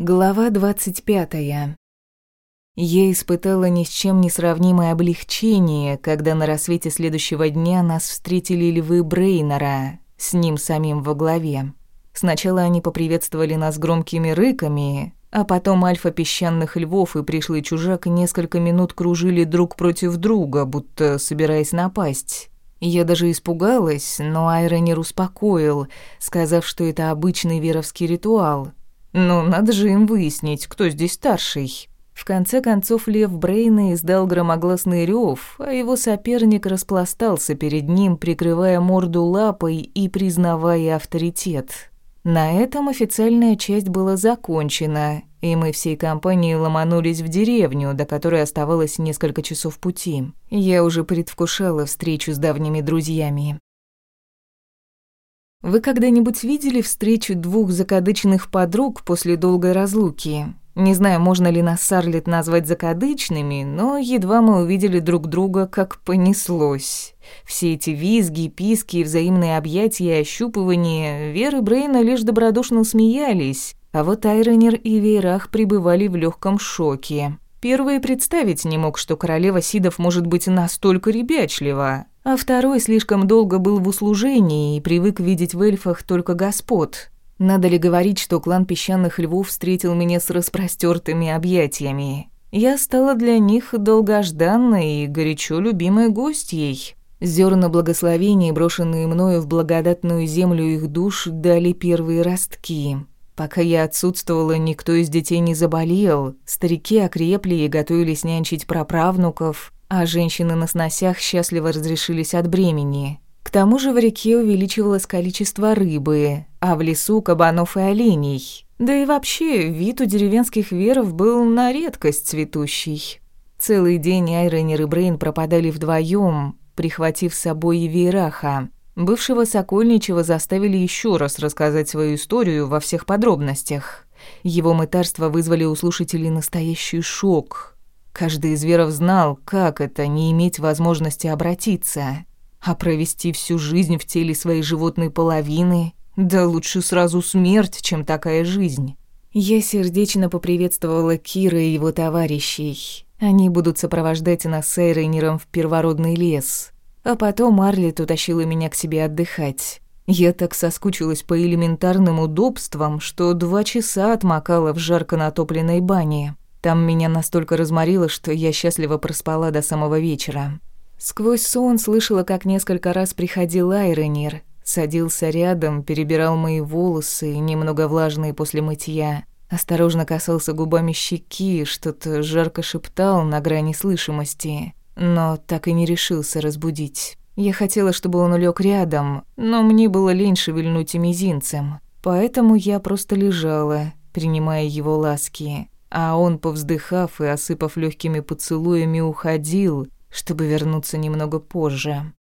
Глава 25. Я испытала ни с чем не сравнимое облегчение, когда на рассвете следующего дня нас встретили львы Брейнера, с ним самим во главе. Сначала они поприветствовали нас громкими рыками, а потом альфа песчаных львов и пришлый чужак несколько минут кружили друг против друга, будто собираясь напасть. Я даже испугалась, но Айронер успокоил, сказав, что это обычный веровский ритуал — ну, надо же им выяснить, кто здесь старший. В конце концов, Лев Брейна издал громогласный рев, а его соперник распластался перед ним, прикрывая морду лапой и признавая авторитет. На этом официальная часть была закончена, и мы всей компанией ломанулись в деревню, до которой оставалось несколько часов пути. Я уже предвкушала встречу с давними друзьями. Вы когда-нибудь видели встречу двух закадычных подруг после долгой разлуки? Не знаю, можно ли нас Сарлет назвать закадычными, но едва мы увидели друг друга, как понеслось. Все эти визги, писки, взаимные объятия и ощупывания Веры Брейна лишь добродушно смеялись, а вот Айронер и Вейрах пребывали в легком шоке. Первый представить не мог, что королева Сидов может быть настолько ребячлива, а второй слишком долго был в услужении и привык видеть в эльфах только господ. Надо ли говорить, что клан песчаных львов встретил меня с распростертыми объятиями? Я стала для них долгожданной и горячо любимой гостьей. Зерна благословений, брошенные мною в благодатную землю их душ, дали первые ростки. Пока я отсутствовала, никто из детей не заболел, старики окрепли и готовились нянчить праправнуков, а женщины на сносях счастливо разрешились от бремени. К тому же в реке увеличивалось количество рыбы, а в лесу кабанов и оленей. Да и вообще, вид у деревенских веров был на редкость цветущий. Целый день Айренер и Брейн пропадали вдвоем, прихватив с собой и Вейраха. Бывшего Сокольничего заставили еще раз рассказать свою историю во всех подробностях. Его мытарства вызвали у слушателей настоящий шок – Каждый из веров знал, как это не иметь возможности обратиться, а провести всю жизнь в теле своей животной половины. Да лучше сразу смерть, чем такая жизнь. Я сердечно поприветствовала Кира и его товарищей. Они будут сопровождать нас с Эйрейнером в первородный лес. А потом Арлет утащила меня к себе отдыхать. Я так соскучилась по элементарным удобствам, что два часа отмокала в жарко натопленной бане. Там меня настолько разморило, что я счастливо проспала до самого вечера. Сквозь сон слышала, как несколько раз приходил Айронир, садился рядом, перебирал мои волосы, немного влажные после мытья, осторожно касался губами щеки, что-то жарко шептал на грани слышимости, но так и не решился разбудить. Я хотела, чтобы он улег рядом, но мне было лень шевельнуть и мизинцем, поэтому я просто лежала, принимая его ласки а он, повздыхав и осыпав легкими поцелуями, уходил, чтобы вернуться немного позже.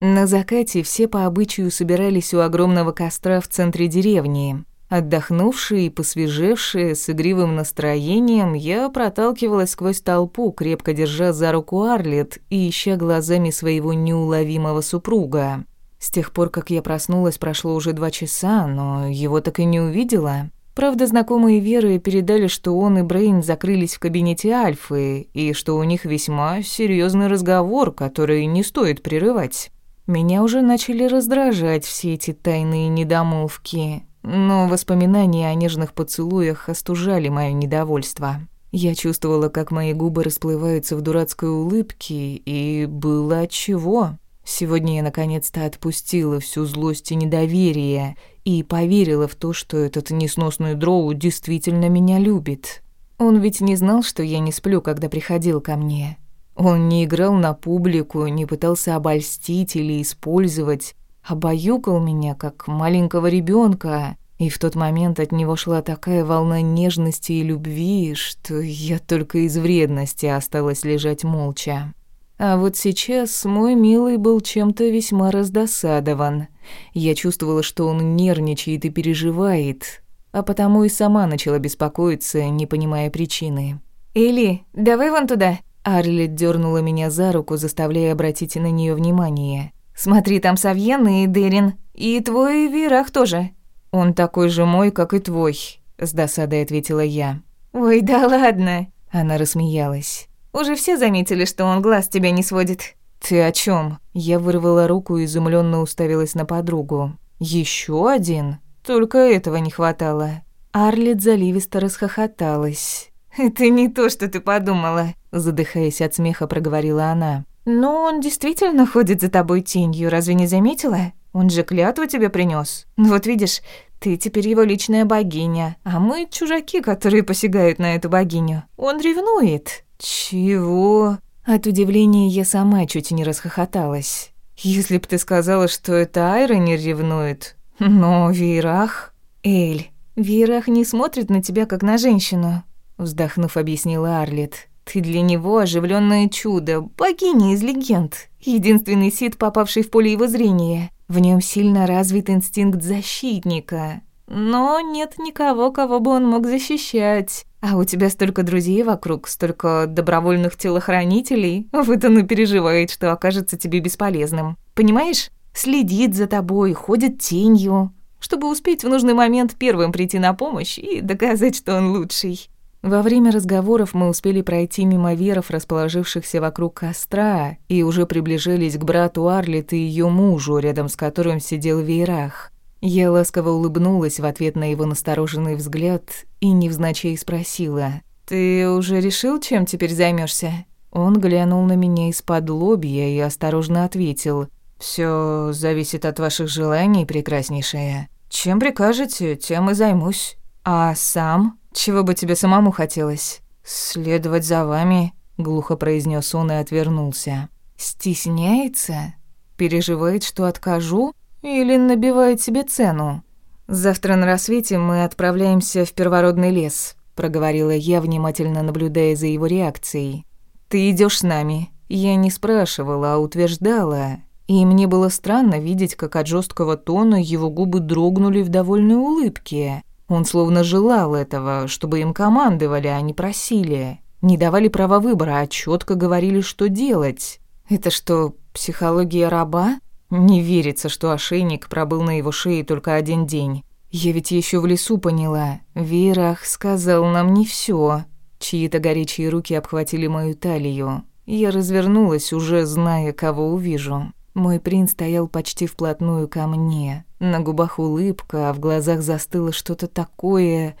На закате все по обычаю собирались у огромного костра в центре деревни. Отдохнувшие и посвежевшие, с игривым настроением, я проталкивалась сквозь толпу, крепко держа за руку Арлет и ища глазами своего неуловимого супруга. С тех пор, как я проснулась, прошло уже два часа, но его так и не увидела. Правда, знакомые Веры передали, что он и Брейн закрылись в кабинете Альфы, и что у них весьма серьезный разговор, который не стоит прерывать. Меня уже начали раздражать все эти тайные недомолвки, но воспоминания о нежных поцелуях остужали мое недовольство. Я чувствовала, как мои губы расплываются в дурацкой улыбке, и было отчего. Сегодня я наконец-то отпустила всю злость и недоверие и поверила в то, что этот несносный дроу действительно меня любит. Он ведь не знал, что я не сплю, когда приходил ко мне. Он не играл на публику, не пытался обольстить или использовать, обаюкал меня, как маленького ребенка, и в тот момент от него шла такая волна нежности и любви, что я только из вредности осталась лежать молча. А вот сейчас мой милый был чем-то весьма раздосадован. Я чувствовала, что он нервничает и переживает, а потому и сама начала беспокоиться, не понимая причины. «Эли, давай вон туда!» Арлет дернула меня за руку, заставляя обратить на нее внимание. «Смотри, там Савьен и Дерин, и твой Верах тоже». «Он такой же мой, как и твой», — с досадой ответила я. «Ой, да ладно», — она рассмеялась. «Уже все заметили, что он глаз тебя не сводит». «Ты о чем? Я вырвала руку и изумленно уставилась на подругу. Еще один? Только этого не хватало». Арлет заливисто расхохоталась. «Это не то, что ты подумала», — задыхаясь от смеха, проговорила она. «Но он действительно ходит за тобой тенью, разве не заметила? Он же клятву тебе принес. Вот видишь, ты теперь его личная богиня, а мы чужаки, которые посягают на эту богиню. Он ревнует». «Чего?» От удивления я сама чуть не расхохоталась. «Если б ты сказала, что это Айра не ревнует, но Вейрах...» «Эль, Вейрах не смотрит на тебя, как на женщину», вздохнув, объяснила Арлет. «Ты для него оживленное чудо, богиня из легенд, единственный сит, попавший в поле его зрения. В нем сильно развит инстинкт защитника, но нет никого, кого бы он мог защищать. А у тебя столько друзей вокруг, столько добровольных телохранителей. Вот он и переживает, что окажется тебе бесполезным. Понимаешь? Следит за тобой, ходит тенью, чтобы успеть в нужный момент первым прийти на помощь и доказать, что он лучший. Во время разговоров мы успели пройти мимо веров, расположившихся вокруг костра, и уже приближались к брату Арлет и ее мужу, рядом с которым сидел Вейрах. Я ласково улыбнулась в ответ на его настороженный взгляд и невзначай спросила. «Ты уже решил, чем теперь займешься? Он глянул на меня из-под лобья и осторожно ответил. «Всё зависит от ваших желаний, прекраснейшая. Чем прикажете, тем и займусь. А сам? Чего бы тебе самому хотелось?» «Следовать за вами», — глухо произнес он и отвернулся. «Стесняется? Переживает, что откажу?» Или набивает себе цену. Завтра на рассвете мы отправляемся в первородный лес, проговорила я, внимательно наблюдая за его реакцией. Ты идешь с нами. Я не спрашивала, а утверждала. И мне было странно видеть, как от жесткого тона его губы дрогнули в довольной улыбке. Он словно желал этого, чтобы им командовали, а не просили. Не давали права выбора, а четко говорили, что делать. Это что, психология раба? Не верится, что ошейник пробыл на его шее только один день. Я ведь еще в лесу поняла. Верах сказал нам не все. Чьи-то горячие руки обхватили мою талию. Я развернулась, уже зная, кого увижу. Мой принц стоял почти вплотную ко мне. На губах улыбка, а в глазах застыло что-то такое...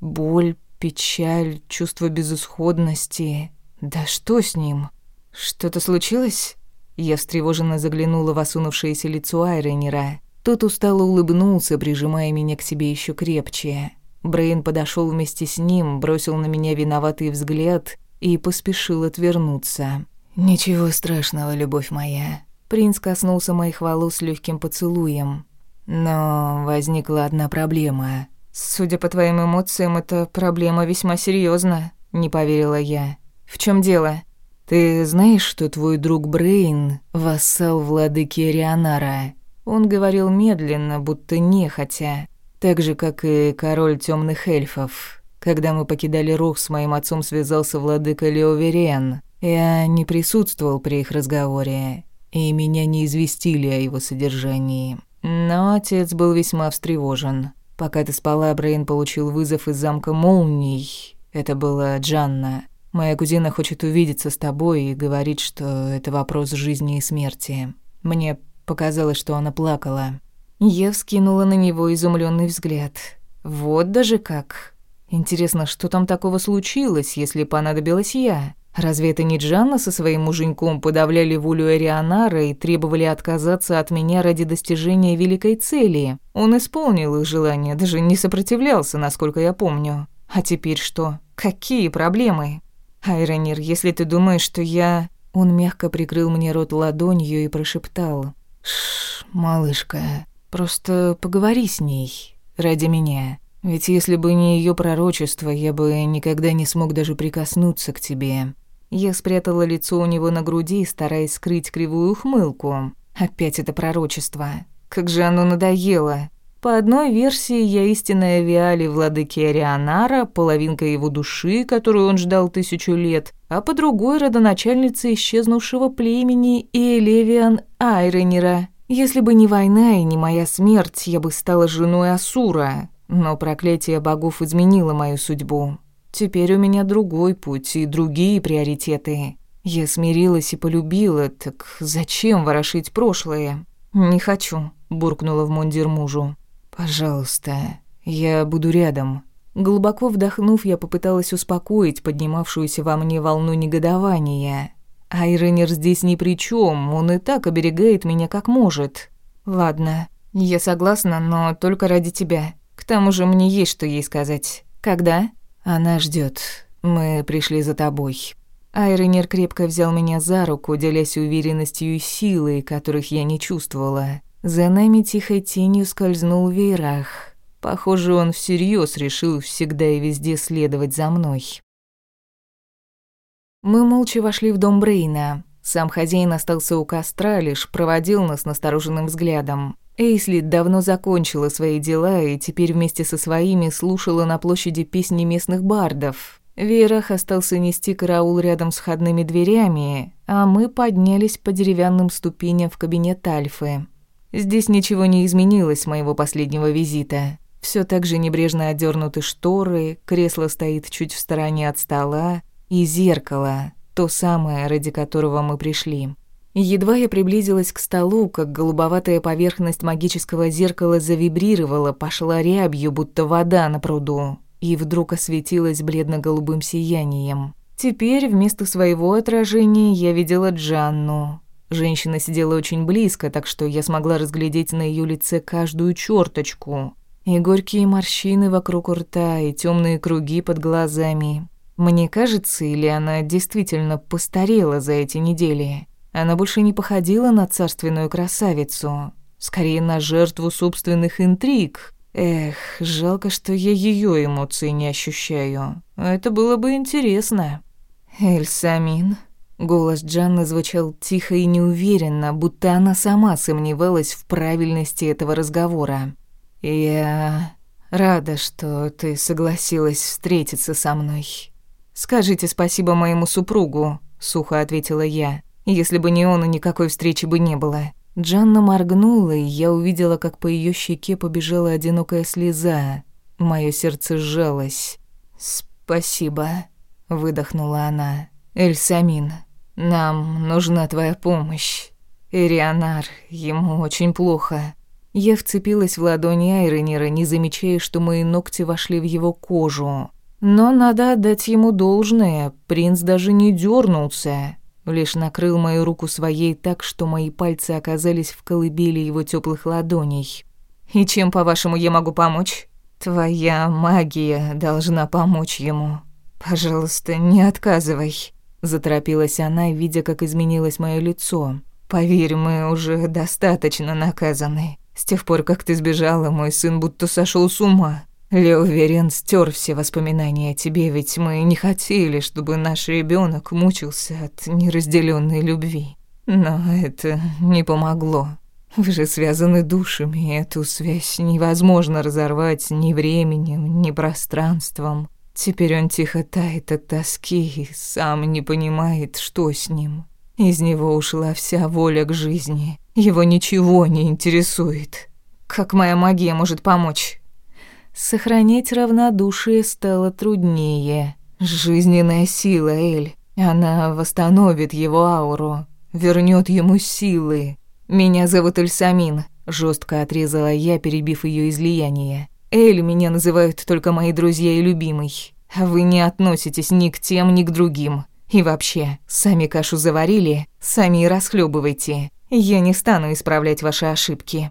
Боль, печаль, чувство безысходности. Да что с ним? Что-то случилось? Я встревоженно заглянула в осунувшееся лицо Айренера. Тот устало улыбнулся, прижимая меня к себе еще крепче. Брейн подошел вместе с ним, бросил на меня виноватый взгляд и поспешил отвернуться. «Ничего страшного, любовь моя». Принц коснулся моих волос легким поцелуем. Но возникла одна проблема. «Судя по твоим эмоциям, эта проблема весьма серьезна, не поверила я. «В чем дело?» «Ты знаешь, что твой друг Брейн — вассал владыки Рионара?» Он говорил медленно, будто нехотя, так же, как и король темных эльфов. Когда мы покидали Рух, с моим отцом связался владыка Леоверен. Я не присутствовал при их разговоре, и меня не известили о его содержании. Но отец был весьма встревожен. Пока ты спала, Брейн получил вызов из замка Молний. Это была Джанна. Моя кузина хочет увидеться с тобой и говорит, что это вопрос жизни и смерти. Мне показалось, что она плакала. Я вскинула на него изумленный взгляд. Вот даже как. Интересно, что там такого случилось, если понадобилась я? Разве это не Джанна со своим муженьком подавляли волю Арианара и требовали отказаться от меня ради достижения великой цели? Он исполнил их желание, даже не сопротивлялся, насколько я помню. А теперь что? Какие проблемы? «Айронир, если ты думаешь, что я...» Он мягко прикрыл мне рот ладонью и прошептал. «Шш, малышка, просто поговори с ней. Ради меня. Ведь если бы не ее пророчество, я бы никогда не смог даже прикоснуться к тебе». Я спрятала лицо у него на груди, стараясь скрыть кривую ухмылку. Опять это пророчество. Как же оно надоело. По одной версии, я истинная Виали владыки Арианара, половинка его души, которую он ждал тысячу лет, а по другой родоначальница исчезнувшего племени Элевиан Айренера. Если бы не война и не моя смерть, я бы стала женой Асура, но проклятие богов изменило мою судьбу. Теперь у меня другой путь и другие приоритеты. Я смирилась и полюбила, так зачем ворошить прошлое? Не хочу, буркнула в мундир мужу. Пожалуйста, я буду рядом. Глубоко вдохнув, я попыталась успокоить поднимавшуюся во мне волну негодования. Айренер здесь ни при чем, он и так оберегает меня как может. Ладно, я согласна, но только ради тебя. К тому же мне есть что ей сказать. Когда? Она ждет. Мы пришли за тобой. Айронер крепко взял меня за руку, делясь уверенностью и силой, которых я не чувствовала. За нами тихой тенью скользнул веерах. Похоже, он всерьез решил всегда и везде следовать за мной. Мы молча вошли в дом Брейна. Сам хозяин остался у костра, лишь проводил нас настороженным взглядом. Эйсли давно закончила свои дела и теперь вместе со своими слушала на площади песни местных бардов, Верах остался нести караул рядом с входными дверями, а мы поднялись по деревянным ступеням в кабинет Альфы. Здесь ничего не изменилось с моего последнего визита. Все так же небрежно одернуты шторы, кресло стоит чуть в стороне от стола, и зеркало, то самое, ради которого мы пришли. Едва я приблизилась к столу, как голубоватая поверхность магического зеркала завибрировала, пошла рябью, будто вода на пруду и вдруг осветилась бледно-голубым сиянием. Теперь вместо своего отражения я видела Джанну. Женщина сидела очень близко, так что я смогла разглядеть на ее лице каждую черточку. И горькие морщины вокруг рта, и темные круги под глазами. Мне кажется, или она действительно постарела за эти недели? Она больше не походила на царственную красавицу, скорее на жертву собственных интриг, Эх, жалко, что я ее эмоции не ощущаю. Это было бы интересно. Эльсамин. Голос Джанны звучал тихо и неуверенно, будто она сама сомневалась в правильности этого разговора. «Я рада, что ты согласилась встретиться со мной. Скажите спасибо моему супругу», — сухо ответила я. «Если бы не он, никакой встречи бы не было. Джанна моргнула, и я увидела, как по ее щеке побежала одинокая слеза. Мое сердце сжалось. «Спасибо», — выдохнула она. «Эльсамин, нам нужна твоя помощь. Ирианар, ему очень плохо». Я вцепилась в ладони Айронера, не замечая, что мои ногти вошли в его кожу. Но надо отдать ему должное, принц даже не дернулся лишь накрыл мою руку своей так, что мои пальцы оказались в колыбели его теплых ладоней. «И чем, по-вашему, я могу помочь?» «Твоя магия должна помочь ему. Пожалуйста, не отказывай», — заторопилась она, видя, как изменилось мое лицо. «Поверь, мы уже достаточно наказаны. С тех пор, как ты сбежала, мой сын будто сошел с ума. Я уверен, стер все воспоминания о тебе, ведь мы не хотели, чтобы наш ребенок мучился от неразделенной любви. Но это не помогло. Вы же связаны душами, и эту связь невозможно разорвать ни временем, ни пространством. Теперь он тихо тает от тоски и сам не понимает, что с ним. Из него ушла вся воля к жизни. Его ничего не интересует. Как моя магия может помочь? Сохранить равнодушие стало труднее. Жизненная сила Эль. Она восстановит его ауру, вернет ему силы. Меня зовут Эльсамин, жестко отрезала я, перебив ее излияние. Эль меня называют только мои друзья и любимый. Вы не относитесь ни к тем, ни к другим. И вообще, сами кашу заварили, сами и расхлебывайте. Я не стану исправлять ваши ошибки.